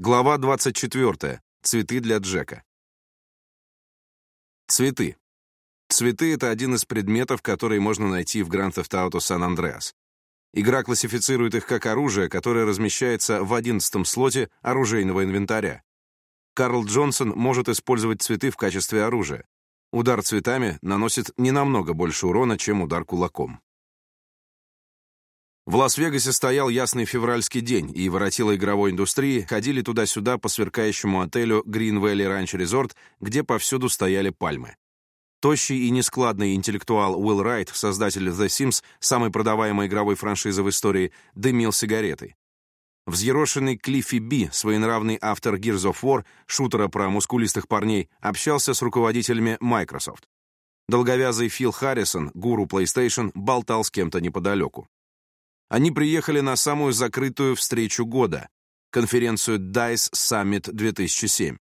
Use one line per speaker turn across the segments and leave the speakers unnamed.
Глава 24. Цветы для Джека. Цветы. Цветы — это один из предметов, которые можно найти в Grand Theft Auto San Andreas. Игра классифицирует их как оружие, которое размещается в 11 слоте оружейного инвентаря. Карл Джонсон может использовать цветы в качестве оружия. Удар цветами наносит не намного больше урона, чем удар кулаком. В Лас-Вегасе стоял ясный февральский день, и воротила игровой индустрии ходили туда-сюда по сверкающему отелю Green Valley Ranch Resort, где повсюду стояли пальмы. Тощий и нескладный интеллектуал Уилл Райт, создатель The Sims, самой продаваемой игровой франшизы в истории, дымил сигаретой. Взъерошенный Клиффи Би, своенравный автор Gears of War, шутера про мускулистых парней, общался с руководителями Microsoft. Долговязый Фил Харрисон, гуру PlayStation, болтал с кем-то неподалеку. Они приехали на самую закрытую встречу года — конференцию DICE Summit 2007.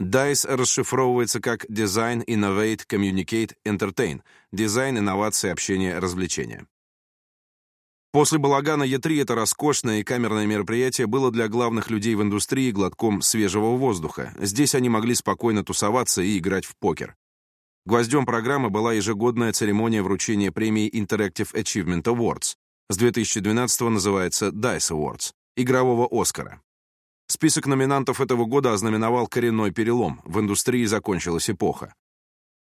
DICE расшифровывается как Design, Innovate, Communicate, Entertain — дизайн, инновации, общение, развлечения. После балагана Е3 это роскошное и камерное мероприятие было для главных людей в индустрии глотком свежего воздуха. Здесь они могли спокойно тусоваться и играть в покер. Гвоздем программы была ежегодная церемония вручения премии Interactive Achievement Awards, с 2012 называется DICE Awards, игрового Оскара. Список номинантов этого года ознаменовал коренной перелом, в индустрии закончилась эпоха.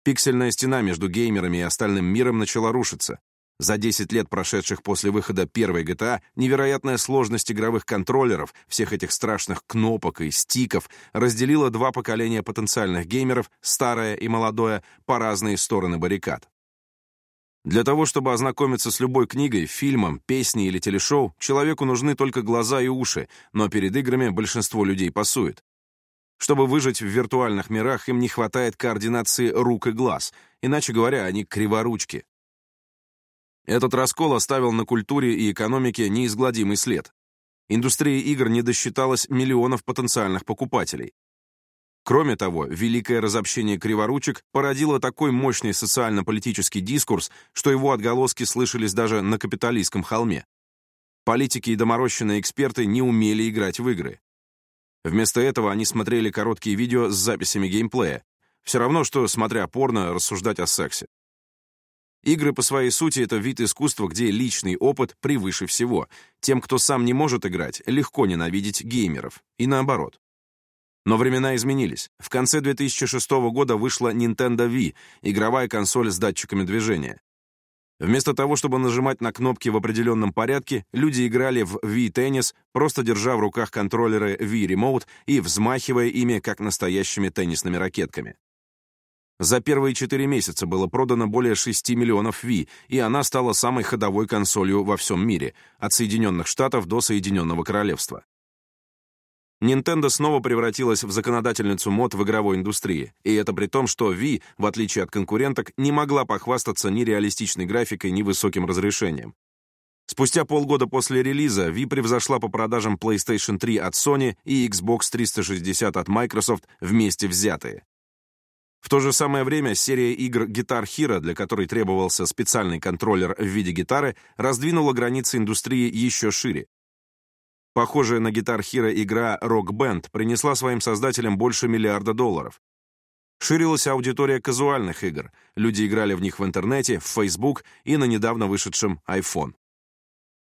Пиксельная стена между геймерами и остальным миром начала рушиться, за 10 лет, прошедших после выхода первой GTA, невероятная сложность игровых контроллеров, всех этих страшных кнопок и стиков, разделила два поколения потенциальных геймеров, старое и молодое, по разные стороны баррикад. Для того, чтобы ознакомиться с любой книгой, фильмом, песней или телешоу, человеку нужны только глаза и уши, но перед играми большинство людей пасует. Чтобы выжить в виртуальных мирах, им не хватает координации рук и глаз, иначе говоря, они криворучки. Этот раскол оставил на культуре и экономике неизгладимый след. Индустрия игр не досчиталась миллионов потенциальных покупателей. Кроме того, великое разобщение криворучек породило такой мощный социально-политический дискурс, что его отголоски слышались даже на капиталистском холме. Политики и доморощенные эксперты не умели играть в игры. Вместо этого они смотрели короткие видео с записями геймплея. Все равно, что, смотря порно, рассуждать о сексе. Игры по своей сути — это вид искусства, где личный опыт превыше всего. Тем, кто сам не может играть, легко ненавидеть геймеров. И наоборот. Но времена изменились. В конце 2006 года вышла Nintendo Wii, игровая консоль с датчиками движения. Вместо того, чтобы нажимать на кнопки в определенном порядке, люди играли в Wii-теннис, просто держа в руках контроллеры Wii Remote и взмахивая ими, как настоящими теннисными ракетками. За первые четыре месяца было продано более 6 миллионов Ви, и она стала самой ходовой консолью во всем мире, от Соединенных Штатов до Соединенного Королевства. Nintendo снова превратилась в законодательницу мод в игровой индустрии, и это при том, что Wii, в отличие от конкуренток, не могла похвастаться ни реалистичной графикой, ни высоким разрешением. Спустя полгода после релиза Wii превзошла по продажам PlayStation 3 от Sony и Xbox 360 от Microsoft вместе взятые. В то же самое время серия игр Guitar Hero, для которой требовался специальный контроллер в виде гитары, раздвинула границы индустрии еще шире. Похожая на Guitar Hero игра Rock Band принесла своим создателям больше миллиарда долларов. Ширилась аудитория казуальных игр. Люди играли в них в интернете, в Facebook и на недавно вышедшем iPhone.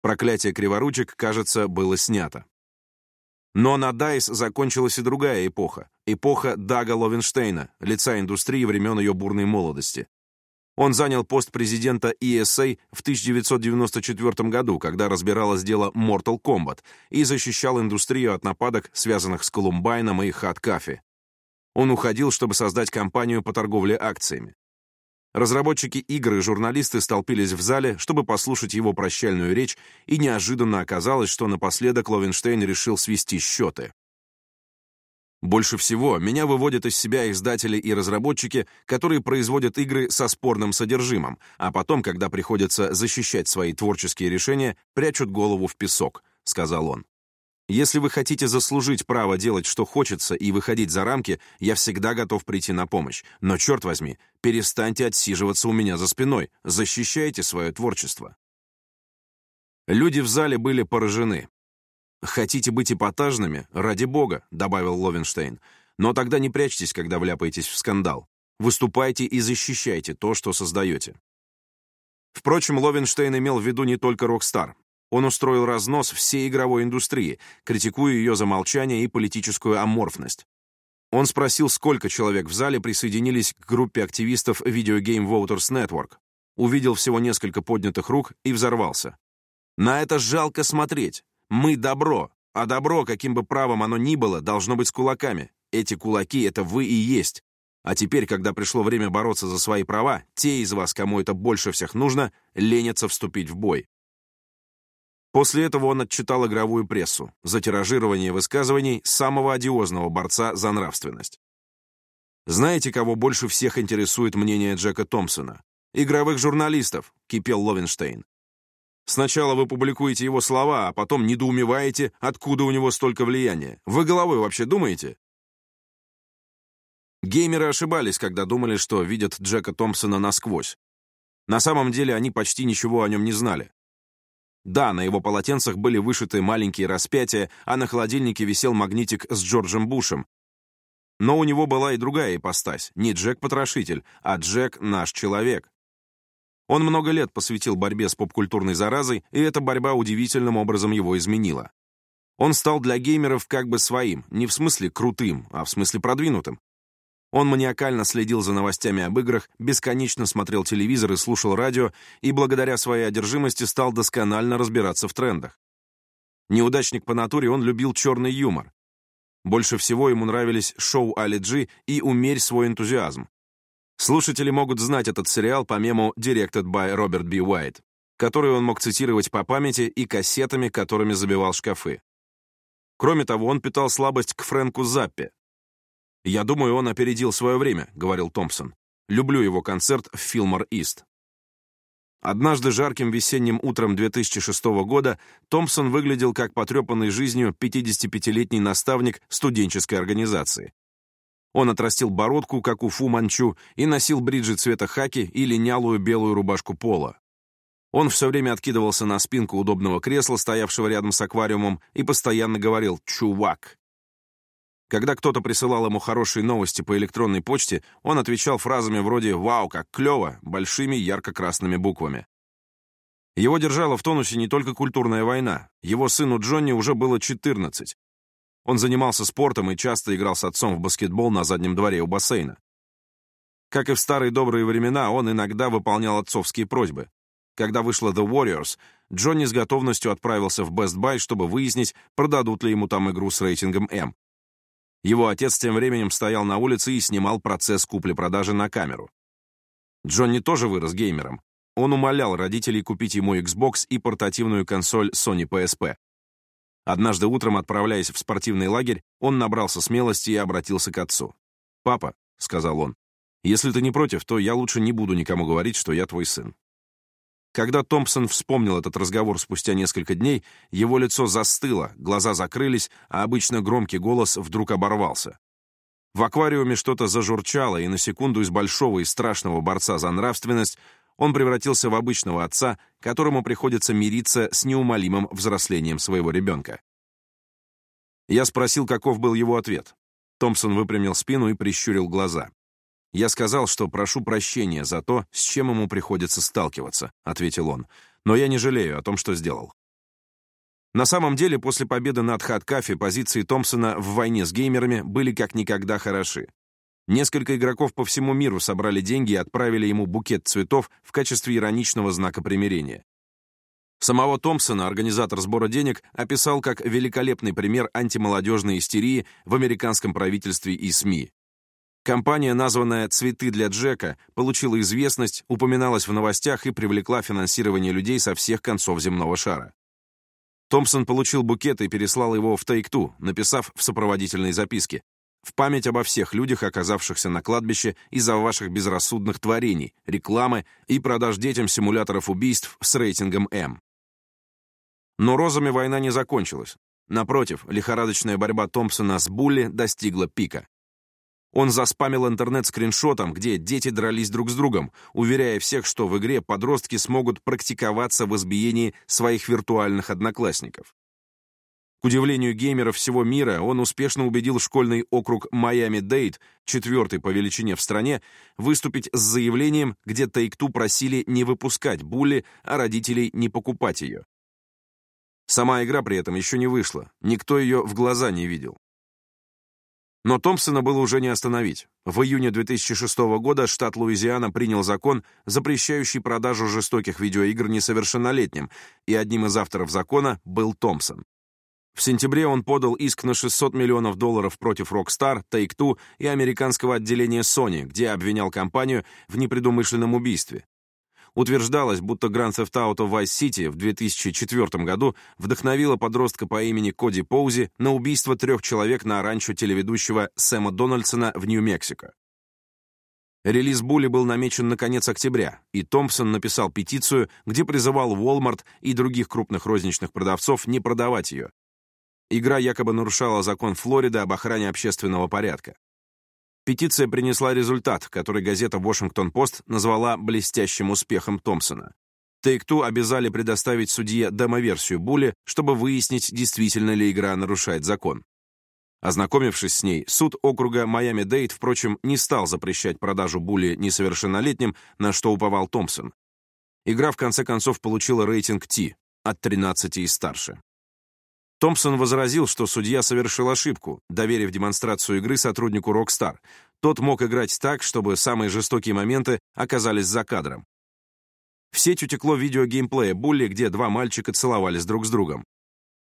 Проклятие криворучек, кажется, было снято. Но на DICE закончилась и другая эпоха. Эпоха Дага Ловенштейна, лица индустрии времен ее бурной молодости. Он занял пост президента ESA в 1994 году, когда разбиралось дело Mortal Kombat и защищал индустрию от нападок, связанных с Колумбайном и Хаткафи. Он уходил, чтобы создать компанию по торговле акциями. Разработчики игр и журналисты столпились в зале, чтобы послушать его прощальную речь, и неожиданно оказалось, что напоследок Ловенштейн решил свести счеты. Больше всего меня выводят из себя издатели и разработчики, которые производят игры со спорным содержимым, а потом, когда приходится защищать свои творческие решения, прячут голову в песок, сказал он. Если вы хотите заслужить право делать, что хочется, и выходить за рамки, я всегда готов прийти на помощь. Но, черт возьми, перестаньте отсиживаться у меня за спиной, защищайте свое творчество. Люди в зале были поражены. «Хотите быть эпатажными? Ради бога», — добавил Ловенштейн. «Но тогда не прячьтесь, когда вляпаетесь в скандал. Выступайте и защищайте то, что создаете». Впрочем, Ловенштейн имел в виду не только «Rockstar». Он устроил разнос всей игровой индустрии, критикуя ее за молчание и политическую аморфность. Он спросил, сколько человек в зале присоединились к группе активистов Video Game Voters Network. Увидел всего несколько поднятых рук и взорвался. «На это жалко смотреть. Мы добро, а добро, каким бы правом оно ни было, должно быть с кулаками. Эти кулаки — это вы и есть. А теперь, когда пришло время бороться за свои права, те из вас, кому это больше всех нужно, ленятся вступить в бой. После этого он отчитал игровую прессу за тиражирование высказываний самого одиозного борца за нравственность. «Знаете, кого больше всех интересует мнение Джека Томпсона? Игровых журналистов», — кипел Ловенштейн. Сначала вы публикуете его слова, а потом недоумеваете, откуда у него столько влияния. Вы головой вообще думаете? Геймеры ошибались, когда думали, что видят Джека Томпсона насквозь. На самом деле они почти ничего о нем не знали. Да, на его полотенцах были вышиты маленькие распятия, а на холодильнике висел магнитик с Джорджем Бушем. Но у него была и другая ипостась. Не Джек-потрошитель, а Джек — наш человек. Он много лет посвятил борьбе с попкультурной заразой, и эта борьба удивительным образом его изменила. Он стал для геймеров как бы своим, не в смысле крутым, а в смысле продвинутым. Он маниакально следил за новостями об играх, бесконечно смотрел телевизор и слушал радио, и благодаря своей одержимости стал досконально разбираться в трендах. Неудачник по натуре, он любил черный юмор. Больше всего ему нравились шоу Али Джи и «Умерь свой энтузиазм», Слушатели могут знать этот сериал по мему «Directed by Robert B. White», который он мог цитировать по памяти и кассетами, которыми забивал шкафы. Кроме того, он питал слабость к Фрэнку Заппе. «Я думаю, он опередил свое время», — говорил Томпсон. «Люблю его концерт в Филмор Ист». Однажды жарким весенним утром 2006 года Томпсон выглядел как потрепанный жизнью 55-летний наставник студенческой организации, он отрастил бородку, как у Фу Манчу, и носил бриджи цвета хаки и линялую белую рубашку пола. Он все время откидывался на спинку удобного кресла, стоявшего рядом с аквариумом, и постоянно говорил «чувак». Когда кто-то присылал ему хорошие новости по электронной почте, он отвечал фразами вроде «Вау, как клево!» большими ярко-красными буквами. Его держала в тонусе не только культурная война. Его сыну Джонни уже было 14, он занимался спортом и часто играл с отцом в баскетбол на заднем дворе у бассейна. Как и в старые добрые времена, он иногда выполнял отцовские просьбы. Когда вышла The Warriors, Джонни с готовностью отправился в Best Buy, чтобы выяснить, продадут ли ему там игру с рейтингом М. Его отец тем временем стоял на улице и снимал процесс купли-продажи на камеру. Джонни тоже вырос геймером. Он умолял родителей купить ему Xbox и портативную консоль Sony PSP, Однажды утром, отправляясь в спортивный лагерь, он набрался смелости и обратился к отцу. «Папа», — сказал он, — «если ты не против, то я лучше не буду никому говорить, что я твой сын». Когда Томпсон вспомнил этот разговор спустя несколько дней, его лицо застыло, глаза закрылись, а обычно громкий голос вдруг оборвался. В аквариуме что-то зажурчало, и на секунду из большого и страшного борца за нравственность он превратился в обычного отца, которому приходится мириться с неумолимым взрослением своего ребенка. Я спросил, каков был его ответ. Томпсон выпрямил спину и прищурил глаза. «Я сказал, что прошу прощения за то, с чем ему приходится сталкиваться», — ответил он. «Но я не жалею о том, что сделал». На самом деле, после победы над Хаткафе позиции Томпсона в войне с геймерами были как никогда хороши. Несколько игроков по всему миру собрали деньги и отправили ему букет цветов в качестве ироничного знака примирения. Самого Томпсона организатор сбора денег описал как великолепный пример антимолодежной истерии в американском правительстве и СМИ. Компания, названная «Цветы для Джека», получила известность, упоминалась в новостях и привлекла финансирование людей со всех концов земного шара. Томпсон получил букет и переслал его в Тайкту, написав в сопроводительной записке в память обо всех людях, оказавшихся на кладбище из-за ваших безрассудных творений, рекламы и продаж детям симуляторов убийств с рейтингом М. Но розами война не закончилась. Напротив, лихорадочная борьба Томпсона с Булли достигла пика. Он заспамил интернет скриншотом, где дети дрались друг с другом, уверяя всех, что в игре подростки смогут практиковаться в избиении своих виртуальных одноклассников. К удивлению геймеров всего мира, он успешно убедил школьный округ Майами-Дейт, четвертый по величине в стране, выступить с заявлением, где Take-Two просили не выпускать Булли, а родителей не покупать ее. Сама игра при этом еще не вышла, никто ее в глаза не видел. Но Томпсона было уже не остановить. В июне 2006 года штат Луизиана принял закон, запрещающий продажу жестоких видеоигр несовершеннолетним, и одним из авторов закона был Томпсон. В сентябре он подал иск на 600 миллионов долларов против Rockstar, Take-Two и американского отделения Sony, где обвинял компанию в непредумышленном убийстве. Утверждалось, будто Grand Theft Auto Vice City в 2004 году вдохновила подростка по имени Коди Поузи на убийство трех человек на ранчо телеведущего Сэма Дональдсона в Нью-Мексико. Релиз Були был намечен на конец октября, и Томпсон написал петицию, где призывал Walmart и других крупных розничных продавцов не продавать ее, Игра якобы нарушала закон Флориды об охране общественного порядка. Петиция принесла результат, который газета «Вашингтон-Пост» назвала «блестящим успехом Томпсона». Тейкту обязали предоставить судье демоверсию Були, чтобы выяснить, действительно ли игра нарушает закон. Ознакомившись с ней, суд округа Майами-Дейт, впрочем, не стал запрещать продажу Були несовершеннолетним, на что уповал Томпсон. Игра в конце концов получила рейтинг T от 13 и старше. Томпсон возразил, что судья совершил ошибку, доверив демонстрацию игры сотруднику Rockstar. Тот мог играть так, чтобы самые жестокие моменты оказались за кадром. В сеть утекло видео геймплея Булли, где два мальчика целовались друг с другом.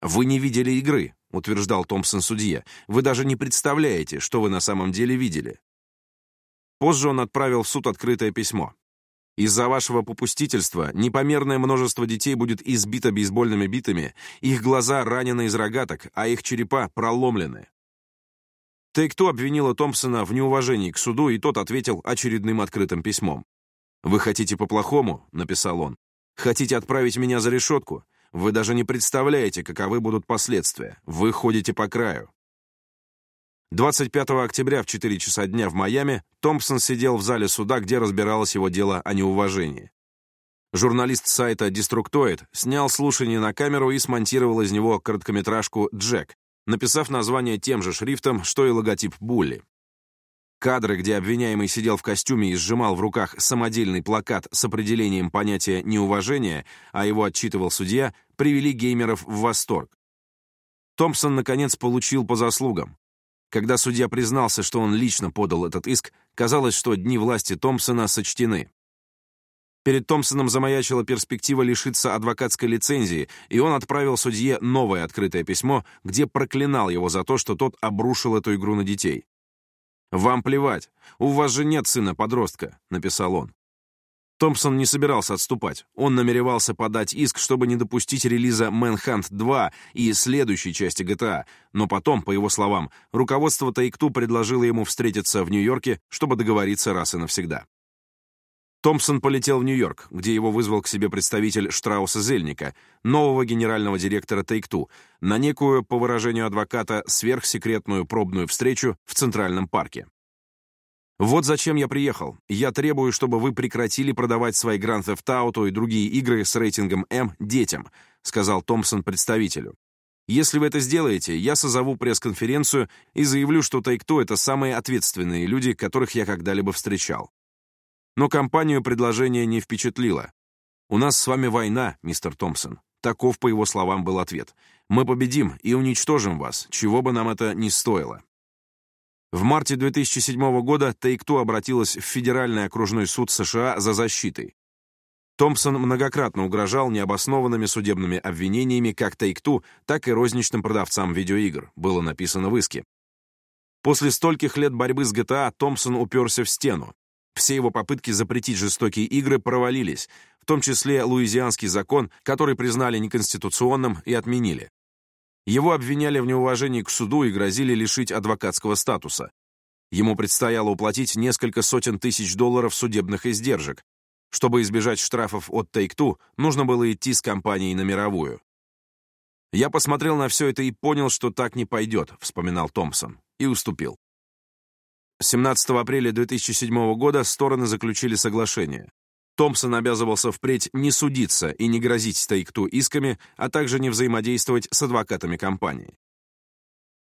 «Вы не видели игры», — утверждал Томпсон судье. «Вы даже не представляете, что вы на самом деле видели». Позже он отправил в суд открытое письмо. Из-за вашего попустительства непомерное множество детей будет избито бейсбольными битами, их глаза ранены из рогаток, а их черепа проломлены. Тейкту обвинила Томпсона в неуважении к суду, и тот ответил очередным открытым письмом. «Вы хотите по-плохому?» — написал он. «Хотите отправить меня за решетку? Вы даже не представляете, каковы будут последствия. Вы ходите по краю. 25 октября в 4 часа дня в Майами Томпсон сидел в зале суда, где разбиралось его дело о неуважении. Журналист сайта «Деструктоид» снял слушание на камеру и смонтировал из него короткометражку «Джек», написав название тем же шрифтом, что и логотип «Булли». Кадры, где обвиняемый сидел в костюме и сжимал в руках самодельный плакат с определением понятия неуважения, а его отчитывал судья, привели геймеров в восторг. Томпсон, наконец, получил по заслугам. Когда судья признался, что он лично подал этот иск, казалось, что дни власти Томпсона сочтены. Перед Томпсоном замаячила перспектива лишиться адвокатской лицензии, и он отправил судье новое открытое письмо, где проклинал его за то, что тот обрушил эту игру на детей. «Вам плевать. У вас же нет сына-подростка», — написал он. Томпсон не собирался отступать. Он намеревался подать иск, чтобы не допустить релиза Мэнхант 2 и следующей части GTA. А». Но потом, по его словам, руководство Тайкту предложило ему встретиться в Нью-Йорке, чтобы договориться раз и навсегда. Томпсон полетел в Нью-Йорк, где его вызвал к себе представитель Штрауса Зельника, нового генерального директора Тайкту, на некую, по выражению адвоката, сверхсекретную пробную встречу в Центральном парке. Вот зачем я приехал. Я требую, чтобы вы прекратили продавать свои Grand Theft Auto и другие игры с рейтингом М детям, сказал Томпсон представителю. Если вы это сделаете, я созову пресс-конференцию и заявлю, что Take-Two — это самые ответственные люди, которых я когда-либо встречал. Но компанию предложение не впечатлило. «У нас с вами война, мистер Томпсон». Таков, по его словам, был ответ. «Мы победим и уничтожим вас, чего бы нам это ни стоило». В марте 2007 года Тейкту обратилась в Федеральный окружной суд США за защитой. Томпсон многократно угрожал необоснованными судебными обвинениями как Тейкту, так и розничным продавцам видеоигр, было написано в иске. После стольких лет борьбы с GTA а Томпсон уперся в стену. Все его попытки запретить жестокие игры провалились, в том числе луизианский закон, который признали неконституционным и отменили. Его обвиняли в неуважении к суду и грозили лишить адвокатского статуса. Ему предстояло уплатить несколько сотен тысяч долларов судебных издержек. Чтобы избежать штрафов от Take-Two, нужно было идти с компанией на мировую. «Я посмотрел на все это и понял, что так не пойдет», — вспоминал Томпсон, и уступил. 17 апреля 2007 года стороны заключили соглашение. Томпсон обязывался впредь не судиться и не грозить Take-Two исками, а также не взаимодействовать с адвокатами компании.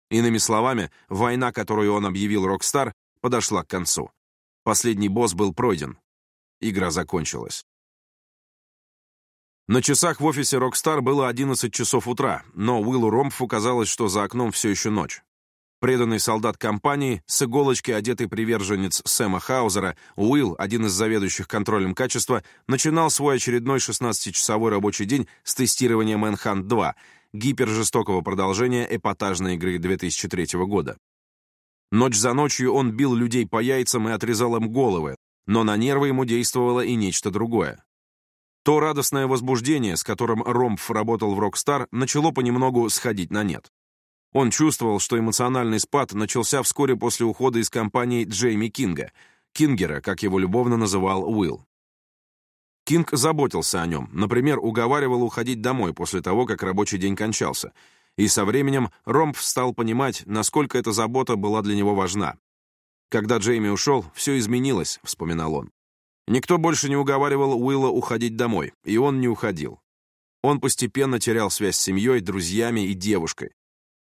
Иными словами, война, которую он объявил Rockstar, подошла к концу. Последний босс был пройден. Игра закончилась. На часах в офисе Rockstar было 11 часов утра, но Уиллу Ромфу казалось, что за окном все еще ночь. Преданный солдат компании, с иголочки одетый приверженец Сэма Хаузера, Уилл, один из заведующих контролем качества, начинал свой очередной 16-часовой рабочий день с тестирования «Мэнхант-2», гипержестокого продолжения эпатажной игры 2003 года. Ночь за ночью он бил людей по яйцам и отрезал им головы, но на нервы ему действовало и нечто другое. То радостное возбуждение, с которым Ромпф работал в «Rockstar», начало понемногу сходить на нет. Он чувствовал, что эмоциональный спад начался вскоре после ухода из компании Джейми Кинга, Кингера, как его любовно называл Уилл. Кинг заботился о нем, например, уговаривал уходить домой после того, как рабочий день кончался. И со временем Ромпф стал понимать, насколько эта забота была для него важна. «Когда Джейми ушел, все изменилось», — вспоминал он. Никто больше не уговаривал Уилла уходить домой, и он не уходил. Он постепенно терял связь с семьей, друзьями и девушкой.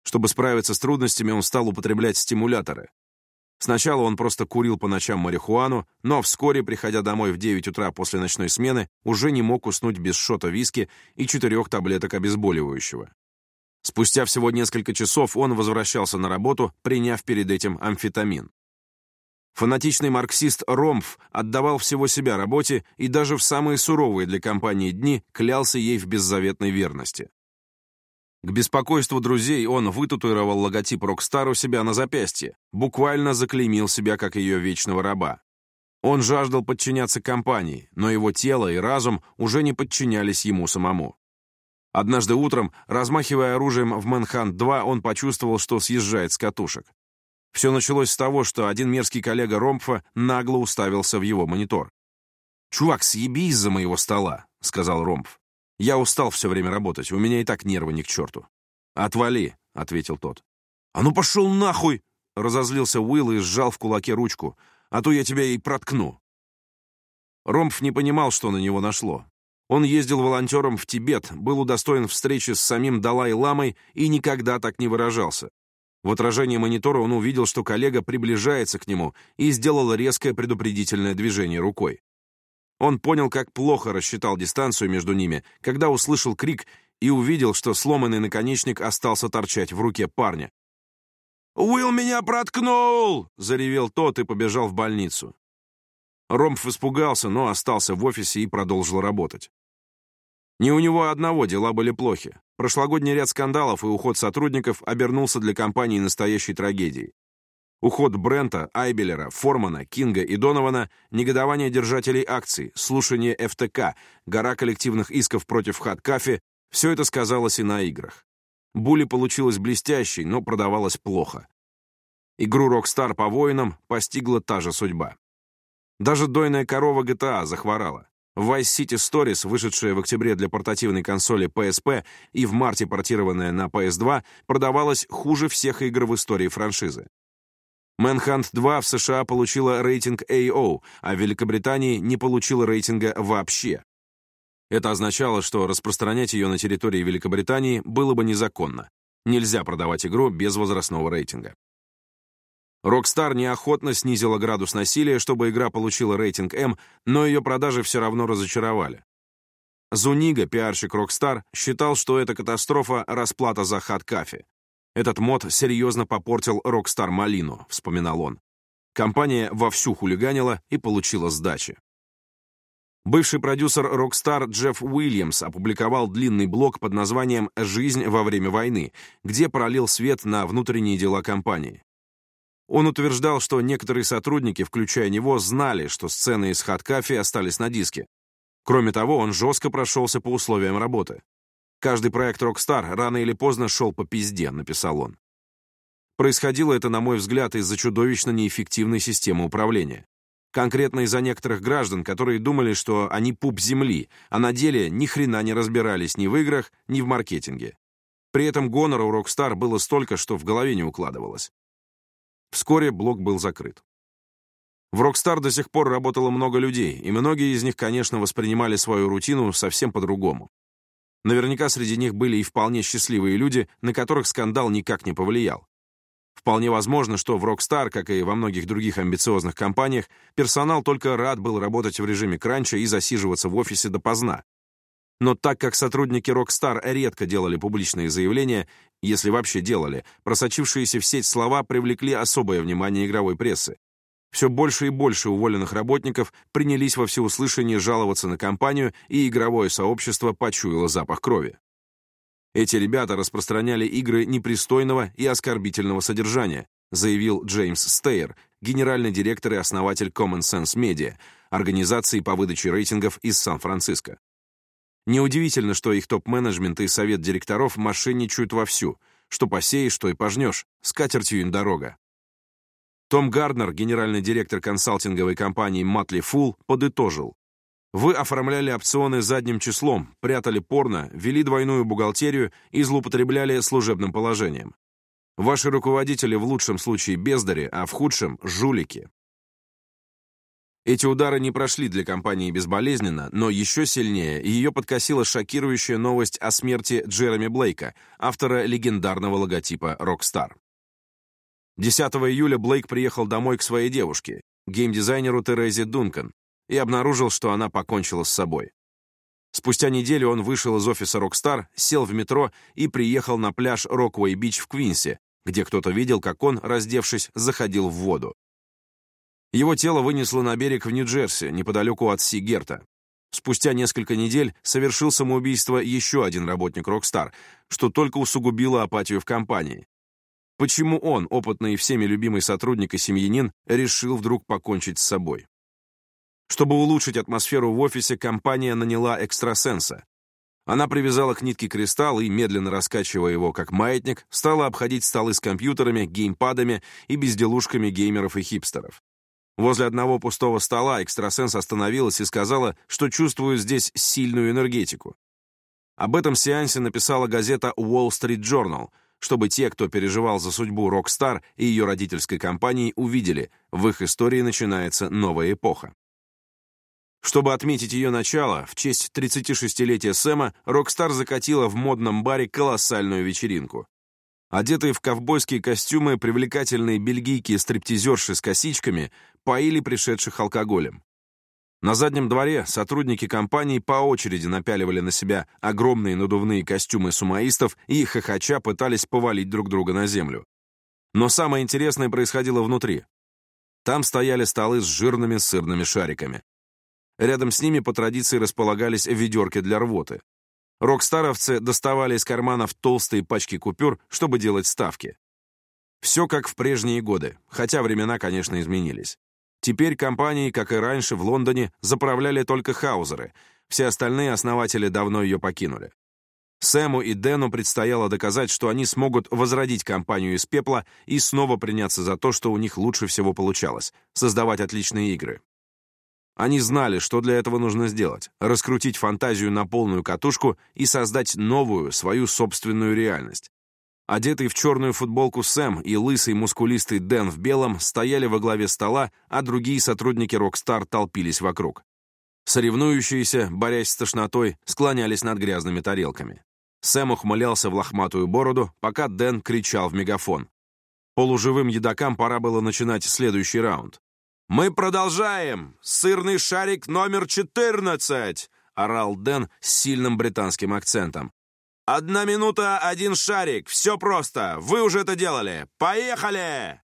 Чтобы справиться с трудностями, он стал употреблять стимуляторы. Сначала он просто курил по ночам марихуану, но вскоре, приходя домой в 9 утра после ночной смены, уже не мог уснуть без шота виски и четырех таблеток обезболивающего. Спустя всего несколько часов он возвращался на работу, приняв перед этим амфетамин. Фанатичный марксист Ромф отдавал всего себя работе и даже в самые суровые для компании дни клялся ей в беззаветной верности. К беспокойству друзей он вытатуировал логотип Rockstar у себя на запястье, буквально заклеймил себя как ее вечного раба. Он жаждал подчиняться компании, но его тело и разум уже не подчинялись ему самому. Однажды утром, размахивая оружием в «Manhunt 2», он почувствовал, что съезжает с катушек. Все началось с того, что один мерзкий коллега Ромфа нагло уставился в его монитор. «Чувак, съебись за моего стола», — сказал Ромф. Я устал все время работать, у меня и так нервы ни к черту». «Отвали», — ответил тот. «А ну пошел нахуй!» — разозлился Уилл и сжал в кулаке ручку. «А то я тебя и проткну». Ромф не понимал, что на него нашло. Он ездил волонтером в Тибет, был удостоен встречи с самим Далай-ламой и никогда так не выражался. В отражении монитора он увидел, что коллега приближается к нему и сделал резкое предупредительное движение рукой. Он понял, как плохо рассчитал дистанцию между ними, когда услышал крик и увидел, что сломанный наконечник остался торчать в руке парня. «Уилл меня проткнул!» — заревел тот и побежал в больницу. Ромф испугался, но остался в офисе и продолжил работать. Не у него одного дела были плохи. Прошлогодний ряд скандалов и уход сотрудников обернулся для компании настоящей трагедией. Уход Брента, Айбелера, Формана, Кинга и Донована, негодование держателей акций, слушание ФТК, гора коллективных исков против Хаткафе — все это сказалось и на играх. Були получилась блестящей, но продавалась плохо. Игру Rockstar по воинам постигла та же судьба. Даже дойная корова GTA а захворала. Vice City Stories, вышедшая в октябре для портативной консоли PSP и в марте портированная на PS2, продавалась хуже всех игр в истории франшизы. Manhunt 2 в США получила рейтинг AO, а в Великобритании не получила рейтинга вообще. Это означало, что распространять ее на территории Великобритании было бы незаконно. Нельзя продавать игру без возрастного рейтинга. Rockstar неохотно снизила градус насилия, чтобы игра получила рейтинг М, но ее продажи все равно разочаровали. Зунига, пиарщик Rockstar, считал, что эта катастрофа — расплата за хат-кафе. «Этот мод серьезно попортил Rockstar Малину», — вспоминал он. Компания вовсю хулиганила и получила сдачи. Бывший продюсер Rockstar Джефф Уильямс опубликовал длинный блог под названием «Жизнь во время войны», где пролил свет на внутренние дела компании. Он утверждал, что некоторые сотрудники, включая него, знали, что сцены из хаткафи остались на диске. Кроме того, он жестко прошелся по условиям работы. Каждый проект Rockstar рано или поздно шел по пизде, написал он. Происходило это, на мой взгляд, из-за чудовищно неэффективной системы управления. Конкретно из-за некоторых граждан, которые думали, что они пуп земли, а на деле ни хрена не разбирались ни в играх, ни в маркетинге. При этом гонора у Rockstar было столько, что в голове не укладывалось. Вскоре блог был закрыт. В Rockstar до сих пор работало много людей, и многие из них, конечно, воспринимали свою рутину совсем по-другому. Наверняка среди них были и вполне счастливые люди, на которых скандал никак не повлиял. Вполне возможно, что в Rockstar, как и во многих других амбициозных компаниях, персонал только рад был работать в режиме кранча и засиживаться в офисе допоздна. Но так как сотрудники Rockstar редко делали публичные заявления, если вообще делали, просочившиеся в сеть слова привлекли особое внимание игровой прессы. Все больше и больше уволенных работников принялись во всеуслышание жаловаться на компанию, и игровое сообщество почуяло запах крови. Эти ребята распространяли игры непристойного и оскорбительного содержания, заявил Джеймс Стейер, генеральный директор и основатель Common Sense Media, организации по выдаче рейтингов из Сан-Франциско. Неудивительно, что их топ-менеджмент и совет директоров мошенничают вовсю, что посеешь, что и пожнешь, скатертью им дорога. Том Гарднер, генеральный директор консалтинговой компании Matli Fool, подытожил. Вы оформляли опционы задним числом, прятали порно, вели двойную бухгалтерию и злоупотребляли служебным положением. Ваши руководители в лучшем случае бездари, а в худшем — жулики. Эти удары не прошли для компании безболезненно, но еще сильнее ее подкосила шокирующая новость о смерти Джереми Блейка, автора легендарного логотипа Rockstar. 10 июля Блейк приехал домой к своей девушке, геймдизайнеру Терезе Дункан, и обнаружил, что она покончила с собой. Спустя неделю он вышел из офиса Rockstar, сел в метро и приехал на пляж Роквей-Бич в Квинсе, где кто-то видел, как он, раздевшись, заходил в воду. Его тело вынесло на берег в Нью-Джерси, неподалеку от Сигерта. Спустя несколько недель совершил самоубийство еще один работник Rockstar, что только усугубило апатию в компании. Почему он, опытный и всеми любимый сотрудник и семьянин, решил вдруг покончить с собой? Чтобы улучшить атмосферу в офисе, компания наняла экстрасенса. Она привязала к нитке кристалл и, медленно раскачивая его как маятник, стала обходить столы с компьютерами, геймпадами и безделушками геймеров и хипстеров. Возле одного пустого стола экстрасенс остановилась и сказала, что чувствует здесь сильную энергетику. Об этом сеансе написала газета Wall Street Journal — чтобы те, кто переживал за судьбу Rockstar и ее родительской компании, увидели, в их истории начинается новая эпоха. Чтобы отметить ее начало, в честь 36-летия Сэма Rockstar закатила в модном баре колоссальную вечеринку. Одетые в ковбойские костюмы привлекательные бельгийки-стриптизерши с косичками поили пришедших алкоголем. На заднем дворе сотрудники компании по очереди напяливали на себя огромные надувные костюмы сумаистов и хохоча пытались повалить друг друга на землю. Но самое интересное происходило внутри. Там стояли столы с жирными сырными шариками. Рядом с ними по традиции располагались ведерки для рвоты. Рокстаровцы доставали из карманов толстые пачки купюр, чтобы делать ставки. Все как в прежние годы, хотя времена, конечно, изменились. Теперь компанией, как и раньше в Лондоне, заправляли только хаузеры, все остальные основатели давно ее покинули. Сэму и Дэну предстояло доказать, что они смогут возродить компанию из пепла и снова приняться за то, что у них лучше всего получалось — создавать отличные игры. Они знали, что для этого нужно сделать — раскрутить фантазию на полную катушку и создать новую, свою собственную реальность. Одетый в черную футболку Сэм и лысый мускулистый Дэн в белом стояли во главе стола, а другие сотрудники «Rockstar» толпились вокруг. Соревнующиеся, борясь с тошнотой, склонялись над грязными тарелками. Сэм ухмылялся в лохматую бороду, пока Дэн кричал в мегафон. Полуживым едокам пора было начинать следующий раунд. «Мы продолжаем! Сырный шарик номер 14!» — орал Дэн с сильным британским акцентом. «Одна минута, один шарик. Все просто. Вы уже это делали. Поехали!»